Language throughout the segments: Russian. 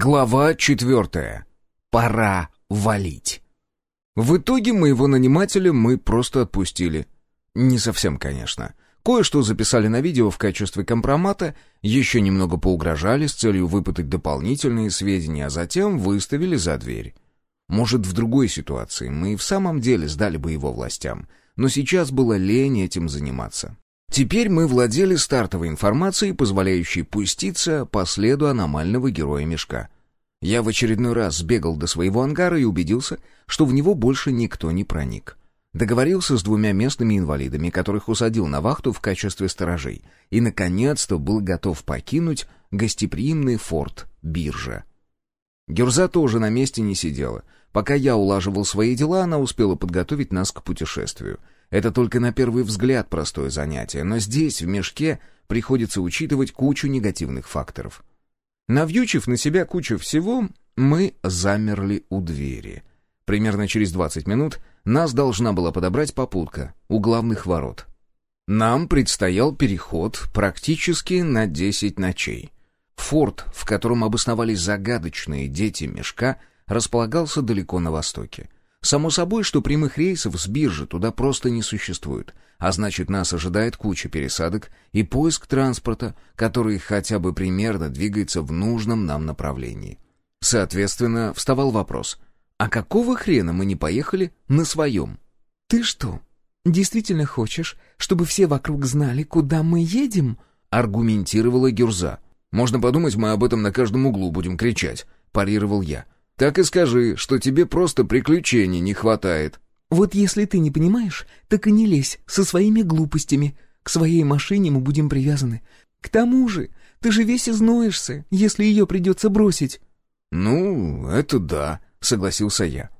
Глава четвертая. Пора валить. В итоге моего нанимателя мы просто отпустили. Не совсем, конечно. Кое-что записали на видео в качестве компромата, еще немного поугрожали с целью выпытать дополнительные сведения, а затем выставили за дверь. Может, в другой ситуации мы и в самом деле сдали бы его властям, но сейчас было лень этим заниматься. Теперь мы владели стартовой информацией, позволяющей пуститься по следу аномального героя мешка. Я в очередной раз сбегал до своего ангара и убедился, что в него больше никто не проник. Договорился с двумя местными инвалидами, которых усадил на вахту в качестве сторожей, и, наконец-то, был готов покинуть гостеприимный форт Биржа. Гюрза тоже на месте не сидела. Пока я улаживал свои дела, она успела подготовить нас к путешествию — это только на первый взгляд простое занятие, но здесь, в мешке, приходится учитывать кучу негативных факторов. Навьючив на себя кучу всего, мы замерли у двери. Примерно через 20 минут нас должна была подобрать попутка у главных ворот. Нам предстоял переход практически на 10 ночей. Форт, в котором обосновались загадочные дети мешка, располагался далеко на востоке. Само собой, что прямых рейсов с биржи туда просто не существует, а значит, нас ожидает куча пересадок и поиск транспорта, который хотя бы примерно двигается в нужном нам направлении. Соответственно, вставал вопрос, а какого хрена мы не поехали на своем? «Ты что, действительно хочешь, чтобы все вокруг знали, куда мы едем?» — аргументировала Гюрза. «Можно подумать, мы об этом на каждом углу будем кричать», — парировал я. Так и скажи, что тебе просто приключений не хватает». «Вот если ты не понимаешь, так и не лезь со своими глупостями. К своей машине мы будем привязаны. К тому же, ты же весь изноешься, если ее придется бросить». «Ну, это да», — согласился я.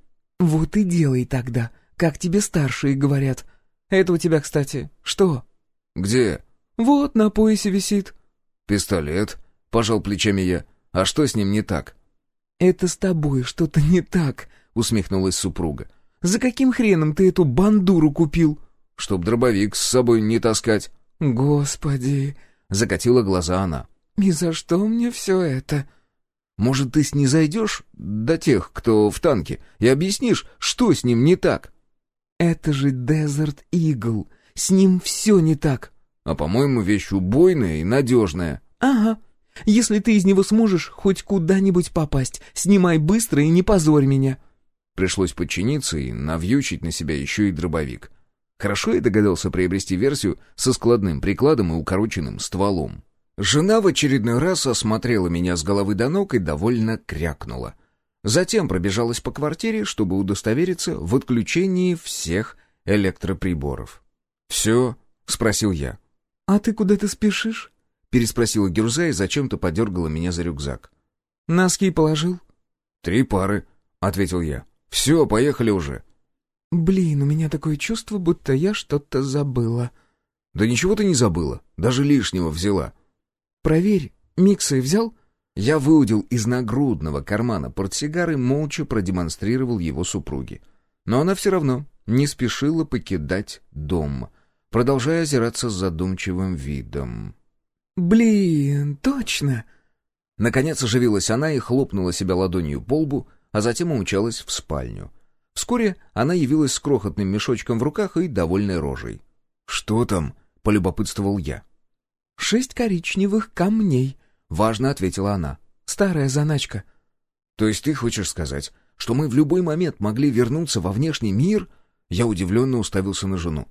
«Вот и делай тогда, как тебе старшие говорят. Это у тебя, кстати, что?» «Где?» «Вот на поясе висит». «Пистолет», — пожал плечами я. «А что с ним не так?» «Это с тобой что-то не так», — усмехнулась супруга. «За каким хреном ты эту бандуру купил?» «Чтоб дробовик с собой не таскать». «Господи!» — закатила глаза она. «И за что мне все это?» «Может, ты снизойдешь до тех, кто в танке, и объяснишь, что с ним не так?» «Это же Дезерт Игл. С ним все не так». «А, по-моему, вещь убойная и надежная». «Ага. Если ты из него сможешь хоть куда-нибудь попасть, снимай быстро и не позорь меня». Пришлось подчиниться и навьючить на себя еще и дробовик. Хорошо я догадался приобрести версию со складным прикладом и укороченным стволом. Жена в очередной раз осмотрела меня с головы до ног и довольно крякнула. Затем пробежалась по квартире, чтобы удостовериться в отключении всех электроприборов. «Все?» — спросил я. «А ты куда-то спешишь?» — переспросила Гюрза и зачем-то подергала меня за рюкзак. «Носки положил?» «Три пары», — ответил я. «Все, поехали уже». «Блин, у меня такое чувство, будто я что-то забыла». «Да ничего ты не забыла, даже лишнего взяла». «Проверь, миксы взял?» Я выудил из нагрудного кармана портсигар и молча продемонстрировал его супруге. Но она все равно не спешила покидать дом, продолжая озираться с задумчивым видом. «Блин, точно!» Наконец оживилась она и хлопнула себя ладонью по лбу, а затем умчалась в спальню. Вскоре она явилась с крохотным мешочком в руках и довольной рожей. «Что там?» — полюбопытствовал я. «Шесть коричневых камней», — важно ответила она. «Старая заначка». «То есть ты хочешь сказать, что мы в любой момент могли вернуться во внешний мир?» Я удивленно уставился на жену.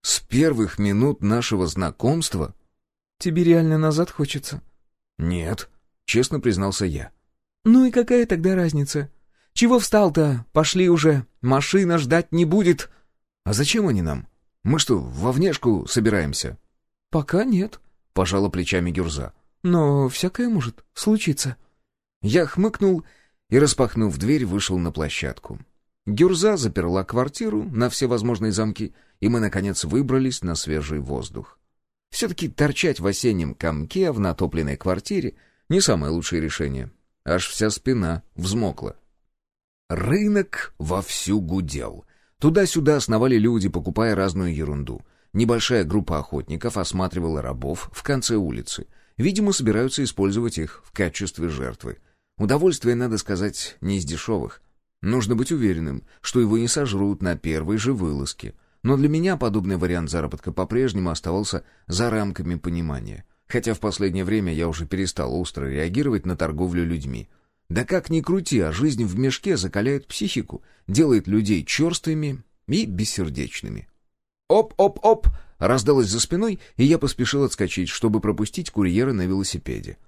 «С первых минут нашего знакомства Тебе реально назад хочется?» «Нет», — честно признался я. «Ну и какая тогда разница? Чего встал-то? Пошли уже. Машина ждать не будет». «А зачем они нам? Мы что, во внешку собираемся?» «Пока нет», — пожала плечами Гюрза. «Но всякое может случиться». Я хмыкнул и, распахнув дверь, вышел на площадку. Гюрза заперла квартиру на все возможные замки, и мы, наконец, выбрались на свежий воздух. Все-таки торчать в осеннем комке в натопленной квартире — не самое лучшее решение. Аж вся спина взмокла. Рынок вовсю гудел. Туда-сюда сновали люди, покупая разную ерунду. Небольшая группа охотников осматривала рабов в конце улицы. Видимо, собираются использовать их в качестве жертвы. Удовольствие, надо сказать, не из дешевых. Нужно быть уверенным, что его не сожрут на первой же вылазке. Но для меня подобный вариант заработка по-прежнему оставался за рамками понимания. Хотя в последнее время я уже перестал остро реагировать на торговлю людьми. Да как ни крути, а жизнь в мешке закаляет психику, делает людей черствыми и бессердечными. «Оп-оп-оп!» раздалось за спиной, и я поспешил отскочить, чтобы пропустить курьера на велосипеде.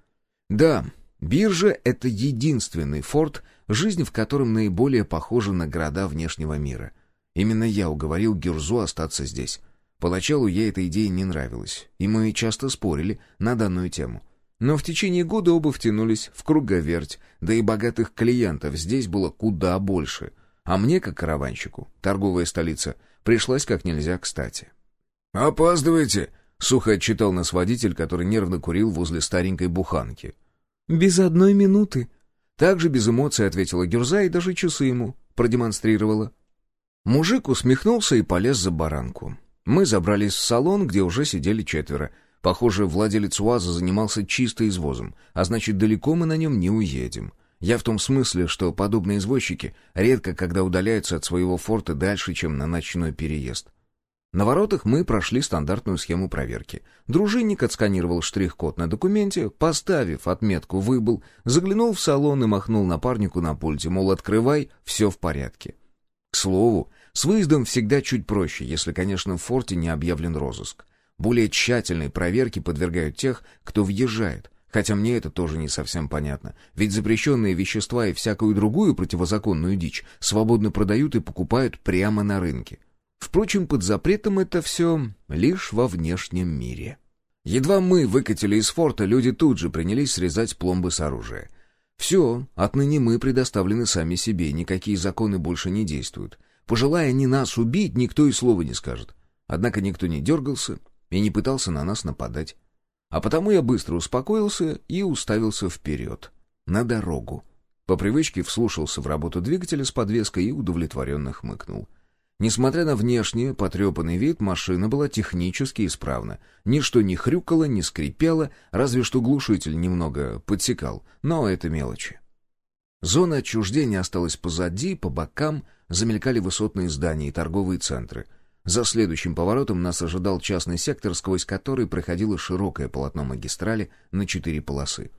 Да, биржа — это единственный форт, жизнь в котором наиболее похожа на города внешнего мира. Именно я уговорил Гюрзу остаться здесь. Поначалу ей эта идея не нравилась, и мы часто спорили на данную тему. Но в течение года оба втянулись в круговерть, да и богатых клиентов здесь было куда больше. А мне, как караванщику, торговая столица пришлась как нельзя кстати. «Опаздываете!» — сухо отчитал нас водитель, который нервно курил возле старенькой буханки. «Без одной минуты!» Также без эмоций ответила Гюрза и даже часы ему продемонстрировала. Мужик усмехнулся и полез за баранку. Мы забрались в салон, где уже сидели четверо — Похоже, владелец УАЗа занимался чисто извозом, а значит, далеко мы на нем не уедем. Я в том смысле, что подобные извозчики редко когда удаляются от своего форта дальше, чем на ночной переезд. На воротах мы прошли стандартную схему проверки. Дружинник отсканировал штрих-код на документе, поставив отметку «Выбыл», заглянул в салон и махнул напарнику на пульте, мол, открывай, все в порядке. К слову, с выездом всегда чуть проще, если, конечно, в форте не объявлен розыск. Более тщательной проверке подвергают тех, кто въезжает. Хотя мне это тоже не совсем понятно. Ведь запрещенные вещества и всякую другую противозаконную дичь свободно продают и покупают прямо на рынке. Впрочем, под запретом это все лишь во внешнем мире. Едва мы выкатили из форта, люди тут же принялись срезать пломбы с оружия. Все, отныне мы предоставлены сами себе, никакие законы больше не действуют. Пожелая не нас убить, никто и слова не скажет. Однако никто не дергался, и не пытался на нас нападать. А потому я быстро успокоился и уставился вперед, на дорогу. По привычке вслушался в работу двигателя с подвеской и удовлетворенно хмыкнул. Несмотря на внешний потрепанный вид, машина была технически исправна. Ничто не хрюкало, не скрипело, разве что глушитель немного подсекал, но это мелочи. Зона отчуждения осталась позади, по бокам замелькали высотные здания и торговые центры — за следующим поворотом нас ожидал частный сектор, сквозь который проходило широкое полотно магистрали на четыре полосы.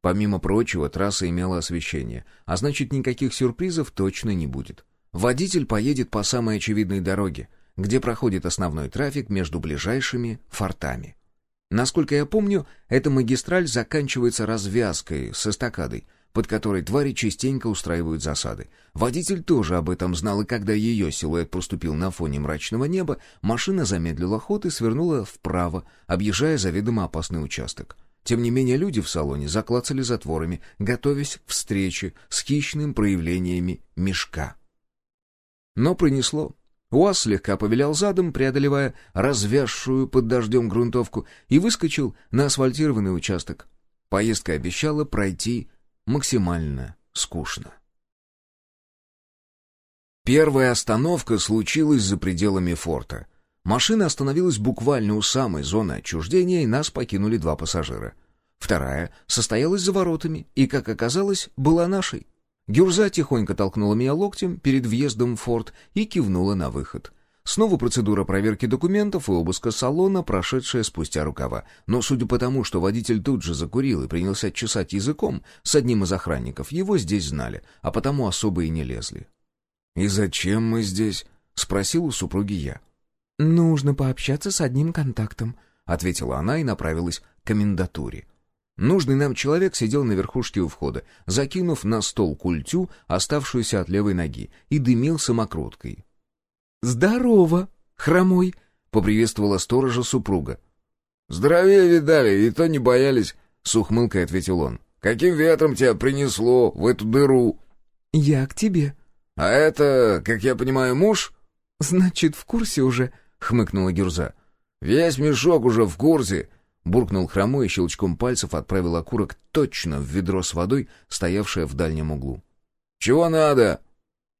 Помимо прочего, трасса имела освещение, а значит, никаких сюрпризов точно не будет. Водитель поедет по самой очевидной дороге, где проходит основной трафик между ближайшими фортами. Насколько я помню, эта магистраль заканчивается развязкой с эстакадой — под которой твари частенько устраивают засады. Водитель тоже об этом знал, и когда ее силуэт проступил на фоне мрачного неба, машина замедлила ход и свернула вправо, объезжая заведомо опасный участок. Тем не менее люди в салоне заклацали затворами, готовясь к встрече с хищным проявлениями мешка. Но пронесло. УАЗ слегка повилял задом, преодолевая развязшую под дождем грунтовку, и выскочил на асфальтированный участок. Поездка обещала пройти максимально скучно. Первая остановка случилась за пределами форта. Машина остановилась буквально у самой зоны отчуждения, и нас покинули два пассажира. Вторая состоялась за воротами и, как оказалось, была нашей. Гюрза тихонько толкнула меня локтем перед въездом в форт и кивнула на выход. Снова процедура проверки документов и обыска салона, прошедшая спустя рукава. Но судя по тому, что водитель тут же закурил и принялся чесать языком с одним из охранников, его здесь знали, а потому особо и не лезли. «И зачем мы здесь?» — спросил у супруги я. «Нужно пообщаться с одним контактом», — ответила она и направилась к комендатуре. Нужный нам человек сидел на верхушке у входа, закинув на стол культю, оставшуюся от левой ноги, и дымил самокруткой. «Здорово, хромой!» — поприветствовала сторожа супруга. «Здоровее видали, и то не боялись», — с ухмылкой ответил он. «Каким ветром тебя принесло в эту дыру?» «Я к тебе». «А это, как я понимаю, муж?» «Значит, в курсе уже», — хмыкнула Гюрза. «Весь мешок уже в курсе», — буркнул хромой и щелчком пальцев отправил окурок точно в ведро с водой, стоявшее в дальнем углу. «Чего надо?»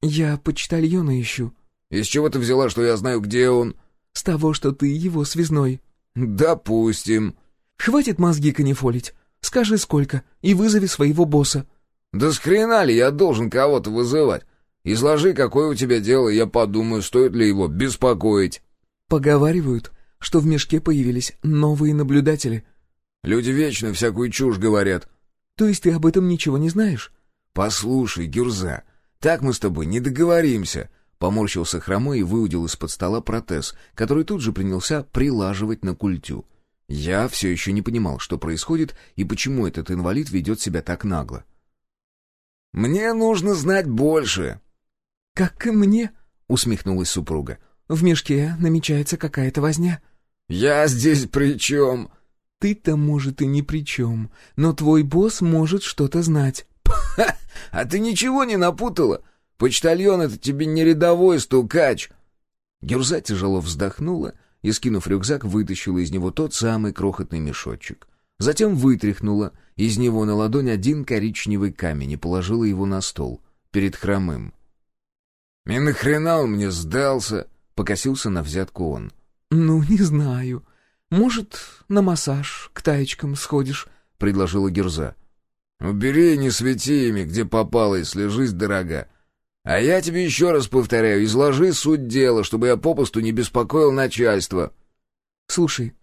«Я почтальона ищу». «Из чего ты взяла, что я знаю, где он?» «С того, что ты его связной». «Допустим». «Хватит мозги канифолить. Скажи, сколько, и вызови своего босса». «Да с хрена ли я должен кого-то вызывать? Изложи, какое у тебя дело, я подумаю, стоит ли его беспокоить». Поговаривают, что в мешке появились новые наблюдатели. «Люди вечно всякую чушь говорят». То есть ты об этом ничего не знаешь? «Послушай, Гюрза, так мы с тобой не договоримся». Поморщился хромой и выудил из-под стола протез, который тут же принялся прилаживать на культю. Я все еще не понимал, что происходит и почему этот инвалид ведет себя так нагло. «Мне нужно знать больше!» «Как и мне!» — усмехнулась супруга. «В мешке намечается какая-то возня». «Я здесь при чем?» «Ты-то, может, и ни при чем, но твой босс может что-то знать». «Ха! А ты ничего не напутала? Почтальон — это тебе не рядовой стукач!» Гюрза тяжело вздохнула и, скинув рюкзак, вытащила из него тот самый крохотный мешочек. Затем вытряхнула из него на ладонь один коричневый камень и положила его на стол, перед хромым. «И нахрена он мне сдался?» — покосился на взятку он. «Ну, не знаю. Может, на массаж к таечкам сходишь?» — предложила Герза. «Убери и не свети ими, где попало, если жизнь дорога. А я тебе еще раз повторяю, изложи суть дела, чтобы я попусту не беспокоил начальство». «Слушай,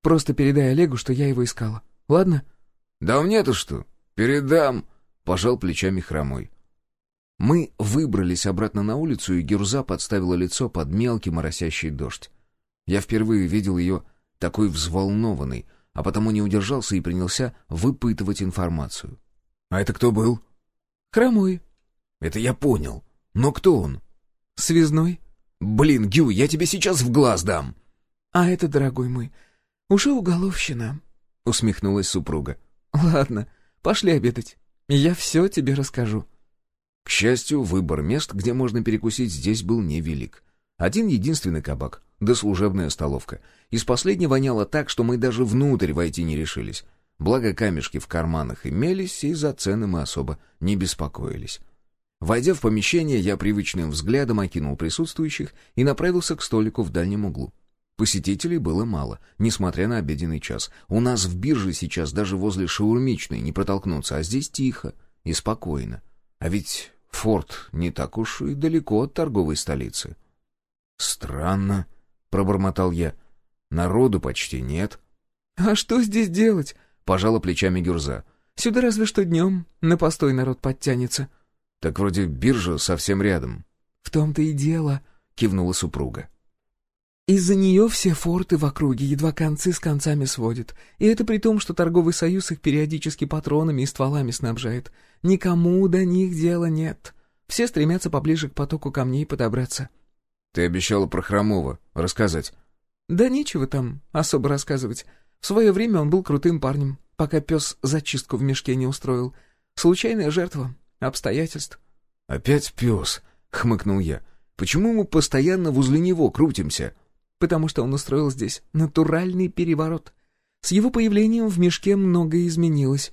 просто передай Олегу, что я его искала. Ладно?» «Да мне-то что? Передам», — пожал плечами хромой. Мы выбрались обратно на улицу, и Гюрза подставила лицо под мелкий моросящий дождь. Я впервые видел ее такой взволнованной, а потому не удержался и принялся выпытывать информацию. «А это кто был?» «Хромой». «Это я понял. Но кто он?» «Связной». «Блин, Гю, я тебе сейчас в глаз дам». «А это, дорогой мой, уже уголовщина», — усмехнулась супруга. «Ладно, пошли обедать. Я все тебе расскажу». К счастью, выбор мест, где можно перекусить, здесь был невелик. Один единственный кабак, да служебная столовка. Из последней воняло так, что мы даже внутрь войти не решились. Благо камешки в карманах имелись, и за цены мы особо не беспокоились. Войдя в помещение, я привычным взглядом окинул присутствующих и направился к столику в дальнем углу. Посетителей было мало, несмотря на обеденный час. У нас в бирже сейчас даже возле шаурмичной не протолкнуться, а здесь тихо и спокойно. А ведь Форт не так уж и далеко от торговой столицы. «Странно», — пробормотал я. «Народу почти нет». «А что здесь делать?» — пожала плечами Гюрза. «Сюда разве что днем на постой народ подтянется». «Так вроде биржа совсем рядом». «В том-то и дело», — кивнула супруга. Из-за нее все форты в округе едва концы с концами сводят. И это при том, что торговый союз их периодически патронами и стволами снабжает. Никому до них дела нет. Все стремятся поближе к потоку камней подобраться. Ты обещала про Хромова рассказать. Да нечего там особо рассказывать. В свое время он был крутым парнем, пока пес зачистку в мешке не устроил. Случайная жертва, обстоятельств. «Опять пес», — хмыкнул я. «Почему мы постоянно возле него крутимся?» потому что он устроил здесь натуральный переворот. С его появлением в мешке многое изменилось.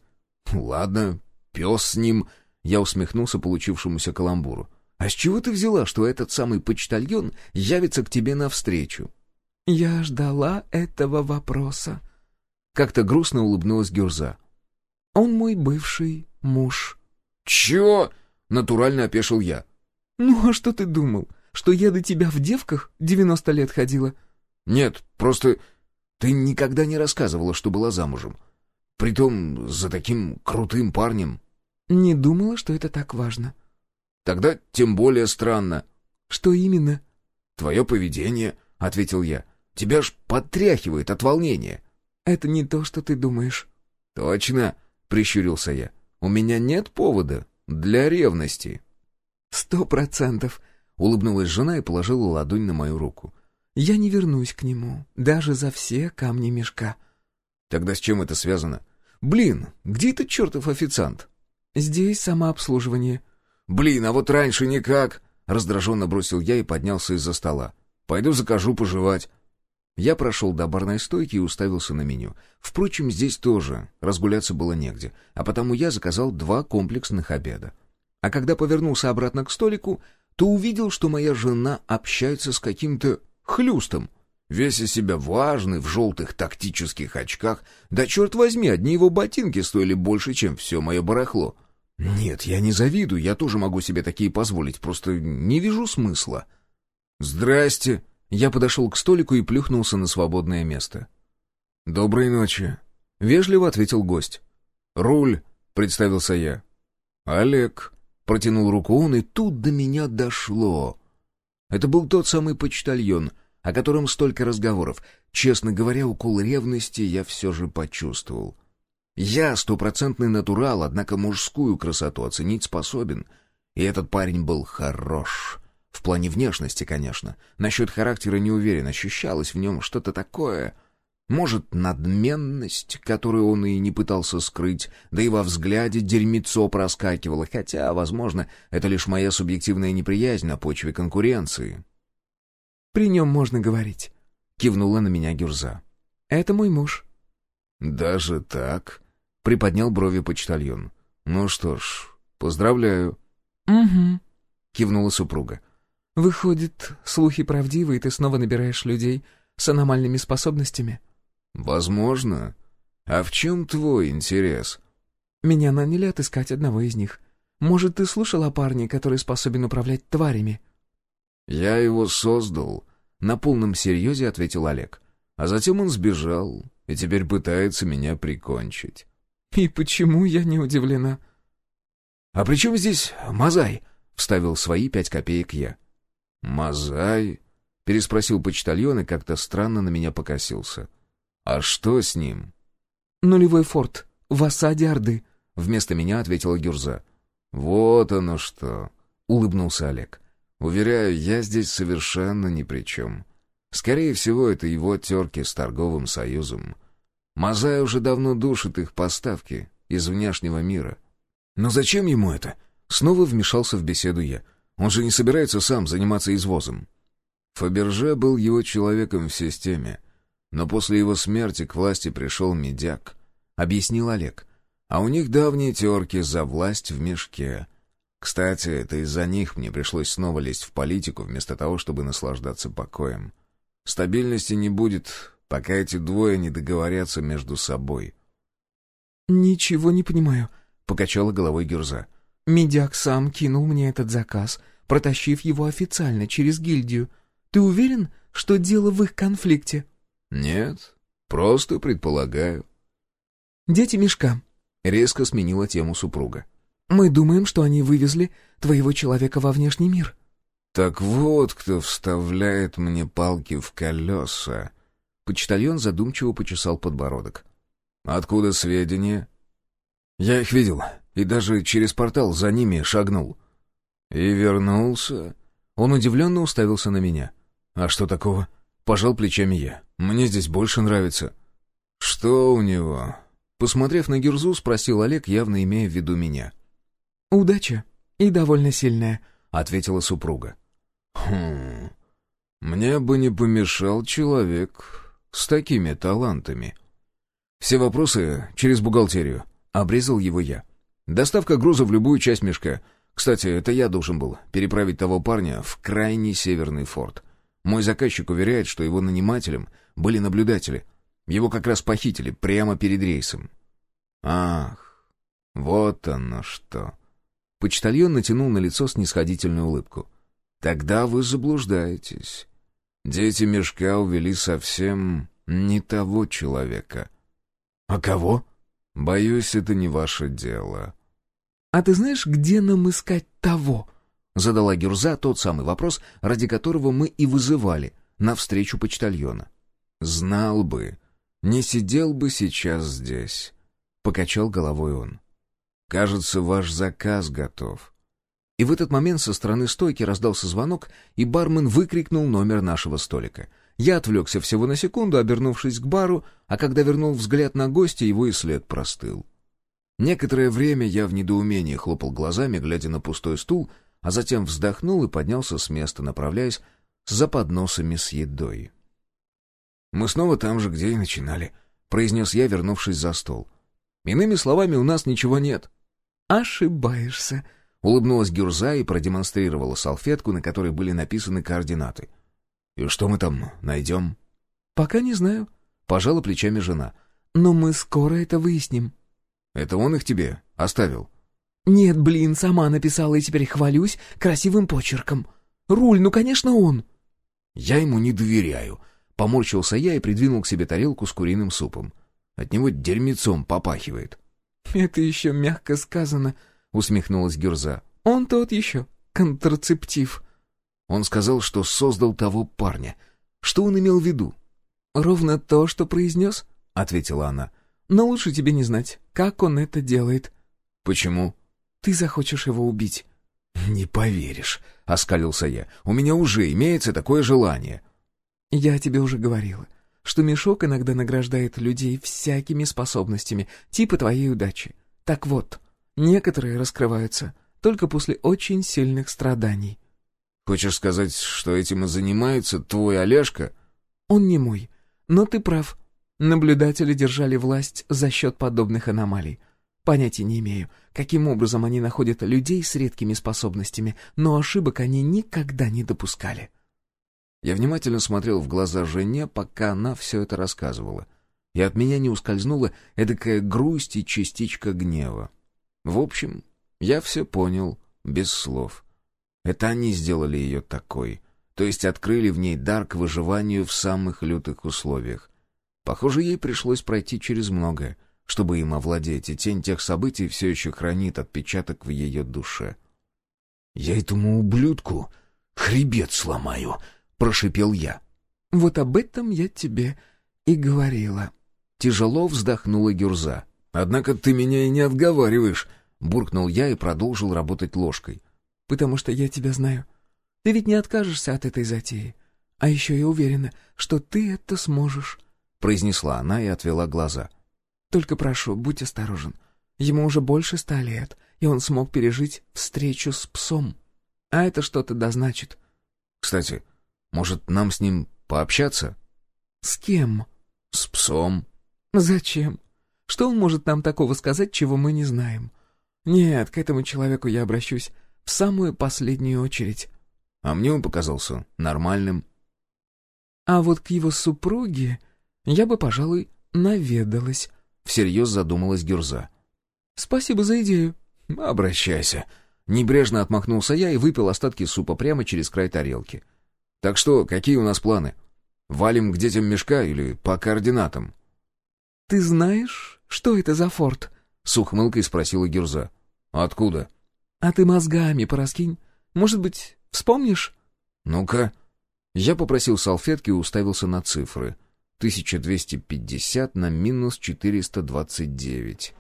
«Ладно, пес с ним...» Я усмехнулся получившемуся каламбуру. «А с чего ты взяла, что этот самый почтальон явится к тебе навстречу?» «Я ждала этого вопроса». Как-то грустно улыбнулась Гюрза. «Он мой бывший муж». «Чё?» — натурально опешил я. «Ну а что ты думал? что я до тебя в девках девяносто лет ходила?» «Нет, просто ты никогда не рассказывала, что была замужем. Притом за таким крутым парнем». «Не думала, что это так важно». «Тогда тем более странно». «Что именно?» «Твое поведение», — ответил я. «Тебя ж подтряхивает от волнения». «Это не то, что ты думаешь». «Точно», — прищурился я. «У меня нет повода для ревности». «Сто процентов», Улыбнулась жена и положила ладонь на мою руку. «Я не вернусь к нему, даже за все камни мешка». «Тогда с чем это связано?» «Блин, где этот чертов официант?» «Здесь самообслуживание». «Блин, а вот раньше никак!» Раздраженно бросил я и поднялся из-за стола. «Пойду закажу пожевать». Я прошел до барной стойки и уставился на меню. Впрочем, здесь тоже разгуляться было негде, а потому я заказал два комплексных обеда. А когда повернулся обратно к столику, то увидел, что моя жена общается с каким-то хлюстом. Весь из себя важный, в желтых тактических очках. Да черт возьми, одни его ботинки стоили больше, чем все мое барахло. «Нет, я не завидую, я тоже могу себе такие позволить, просто не вижу смысла». «Здрасте!» Я подошел к столику и плюхнулся на свободное место. «Доброй ночи!» — вежливо ответил гость. «Руль!» — представился я. «Олег!» — протянул руку он, и тут до меня дошло. Это был тот самый почтальон, о котором столько разговоров. Честно говоря, укол ревности я все же почувствовал. Я стопроцентный натурал, однако мужскую красоту оценить способен. И этот парень был хорош. В плане внешности, конечно. Насчет характера не уверен, ощущалось в нем что-то такое... Может, надменность, которую он и не пытался скрыть, да и во взгляде дерьмецо проскакивало, хотя, возможно, это лишь моя субъективная неприязнь на почве конкуренции. «При нем можно говорить», — кивнула на меня Гюрза. «Это мой муж». «Даже так?» — приподнял брови почтальон. «Ну что ж, поздравляю». «Угу», — кивнула супруга. «Выходит, слухи правдивы, и ты снова набираешь людей с аномальными способностями?» «Возможно. А в чем твой интерес?» «Меня наняли отыскать одного из них. Может, ты слышал о парне, который способен управлять тварями?» «Я его создал», — на полном серьезе ответил Олег. «А затем он сбежал и теперь пытается меня прикончить». «И почему я не удивлена?» «А при чем здесь Мазай?» — вставил свои пять копеек я. «Мазай?» — переспросил почтальон и как-то странно на меня покосился. «А что с ним?» «Нулевой форт, в осаде Орды», — вместо меня ответила Гюрза. «Вот оно что!» — улыбнулся Олег. «Уверяю, я здесь совершенно ни при чем. Скорее всего, это его терки с торговым союзом. Мазай уже давно душит их поставки из внешнего мира». «Но зачем ему это?» Снова вмешался в беседу я. Он же не собирается сам заниматься извозом. Фаберже был его человеком в системе. Но после его смерти к власти пришел медяк, — объяснил Олег. А у них давние терки за власть в мешке. Кстати, это из-за них мне пришлось снова лезть в политику, вместо того, чтобы наслаждаться покоем. Стабильности не будет, пока эти двое не договорятся между собой. «Ничего не понимаю», — покачала головой Гюрза. Медяк сам кинул мне этот заказ, протащив его официально через гильдию. Ты уверен, что дело в их конфликте?» «Нет, просто предполагаю». «Дети Мешка», — резко сменила тему супруга. «Мы думаем, что они вывезли твоего человека во внешний мир». «Так вот, кто вставляет мне палки в колеса». Почтальон задумчиво почесал подбородок. «Откуда сведения?» «Я их видел и даже через портал за ними шагнул. И вернулся. Он удивленно уставился на меня. А что такого? Пожал плечами я. Мне здесь больше нравится. Что у него? Посмотрев на Герзу, спросил Олег, явно имея в виду меня. «Удача. И довольно сильная», — ответила супруга. «Хм... Мне бы не помешал человек с такими талантами». «Все вопросы через бухгалтерию», — обрезал его я. Доставка груза в любую часть мешка. Кстати, это я должен был переправить того парня в крайний северный форт. Мой заказчик уверяет, что его нанимателем были наблюдатели. Его как раз похитили прямо перед рейсом. Ах, вот оно что. Почтальон натянул на лицо снисходительную улыбку. Тогда вы заблуждаетесь. Дети мешка увели совсем не того человека. А кого? «Боюсь, это не ваше дело». «А ты знаешь, где нам искать того?» Задала Гюрза тот самый вопрос, ради которого мы и вызывали на встречу почтальона. «Знал бы, не сидел бы сейчас здесь», — покачал головой он. «Кажется, ваш заказ готов». И в этот момент со стороны стойки раздался звонок, и бармен выкрикнул номер нашего столика — я отвлекся всего на секунду, обернувшись к бару, а когда вернул взгляд на гостя, его и след простыл. Некоторое время я в недоумении хлопал глазами, глядя на пустой стул, а затем вздохнул и поднялся с места, направляясь за подносами с едой. «Мы снова там же, где и начинали», — произнес я, вернувшись за стол. «Иными словами, у нас ничего нет». «Ошибаешься», — улыбнулась Гюрза и продемонстрировала салфетку, на которой были написаны координаты — «И что мы там найдем?» «Пока не знаю», — пожала плечами жена. «Но мы скоро это выясним». «Это он их тебе оставил?» «Нет, блин, сама написала и теперь хвалюсь красивым почерком. Руль, ну, конечно, он!» «Я ему не доверяю», — поморщился я и придвинул к себе тарелку с куриным супом. От него дерьмецом попахивает. «Это еще мягко сказано», — усмехнулась Гюрза. «Он тот еще контрацептив». Он сказал, что создал того парня. Что он имел в виду? «Ровно то, что произнес», — ответила она. «Но лучше тебе не знать, как он это делает». «Почему?» «Ты захочешь его убить». «Не поверишь», — оскалился я. «У меня уже имеется такое желание». «Я тебе уже говорила, что мешок иногда награждает людей всякими способностями, типа твоей удачи. Так вот, некоторые раскрываются только после очень сильных страданий». «Хочешь сказать, что этим и занимается твой Олежка?» «Он не мой, но ты прав. Наблюдатели держали власть за счет подобных аномалий. Понятия не имею, каким образом они находят людей с редкими способностями, но ошибок они никогда не допускали. Я внимательно смотрел в глаза жене, пока она все это рассказывала. И от меня не ускользнула эдакая грусть и частичка гнева. В общем, я все понял без слов. Это они сделали ее такой, то есть открыли в ней дар к выживанию в самых лютых условиях. Похоже, ей пришлось пройти через многое, чтобы им овладеть, и тень тех событий все еще хранит отпечаток в ее душе. «Я этому ублюдку хребет сломаю», — прошипел я. «Вот об этом я тебе и говорила». Тяжело вздохнула Гюрза. «Однако ты меня и не отговариваешь», — буркнул я и продолжил работать ложкой. «Потому что я тебя знаю. Ты ведь не откажешься от этой затеи. А еще я уверена, что ты это сможешь», — произнесла она и отвела глаза. Только прошу, будь осторожен. Ему уже больше ста лет, и он смог пережить встречу с псом. А это что-то дозначит. Кстати, может, нам с ним пообщаться? С кем? С псом. Зачем? Что он может нам такого сказать, чего мы не знаем? Нет, к этому человеку я обращусь в самую последнюю очередь. А мне он показался нормальным. А вот к его супруге я бы, пожалуй, наведалась. Всерьез задумалась Гюрза. «Спасибо за идею». «Обращайся». Небрежно отмахнулся я и выпил остатки супа прямо через край тарелки. «Так что, какие у нас планы? Валим к детям мешка или по координатам?» «Ты знаешь, что это за форт?» — с ухмылкой спросила Гюрза. «Откуда?» «А ты мозгами пораскинь. Может быть, вспомнишь?» «Ну-ка». Я попросил салфетки и уставился на цифры. 1250 на минус 429.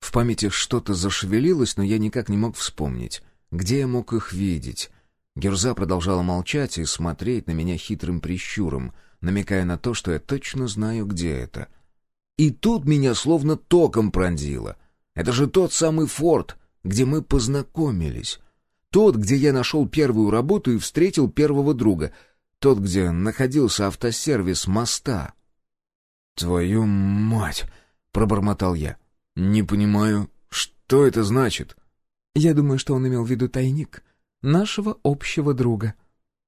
В памяти что-то зашевелилось, но я никак не мог вспомнить, где я мог их видеть. Герза продолжала молчать и смотреть на меня хитрым прищуром, намекая на то, что я точно знаю, где это. И тут меня словно током пронзило. Это же тот самый форт, где мы познакомились. Тот, где я нашел первую работу и встретил первого друга. Тот, где находился автосервис моста. «Твою мать!» — пробормотал я. «Не понимаю, что это значит?» «Я думаю, что он имел в виду тайник нашего общего друга».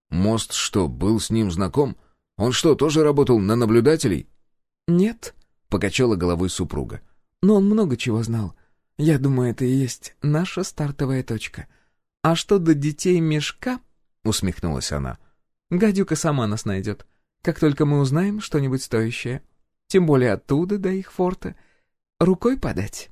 «Мост что, был с ним знаком? Он что, тоже работал на наблюдателей?» «Нет», — покачала головой супруга. «Но он много чего знал. Я думаю, это и есть наша стартовая точка. А что до детей мешка?» — усмехнулась она. «Гадюка сама нас найдет, как только мы узнаем что-нибудь стоящее». Тем более оттуда до их форта рукой подать.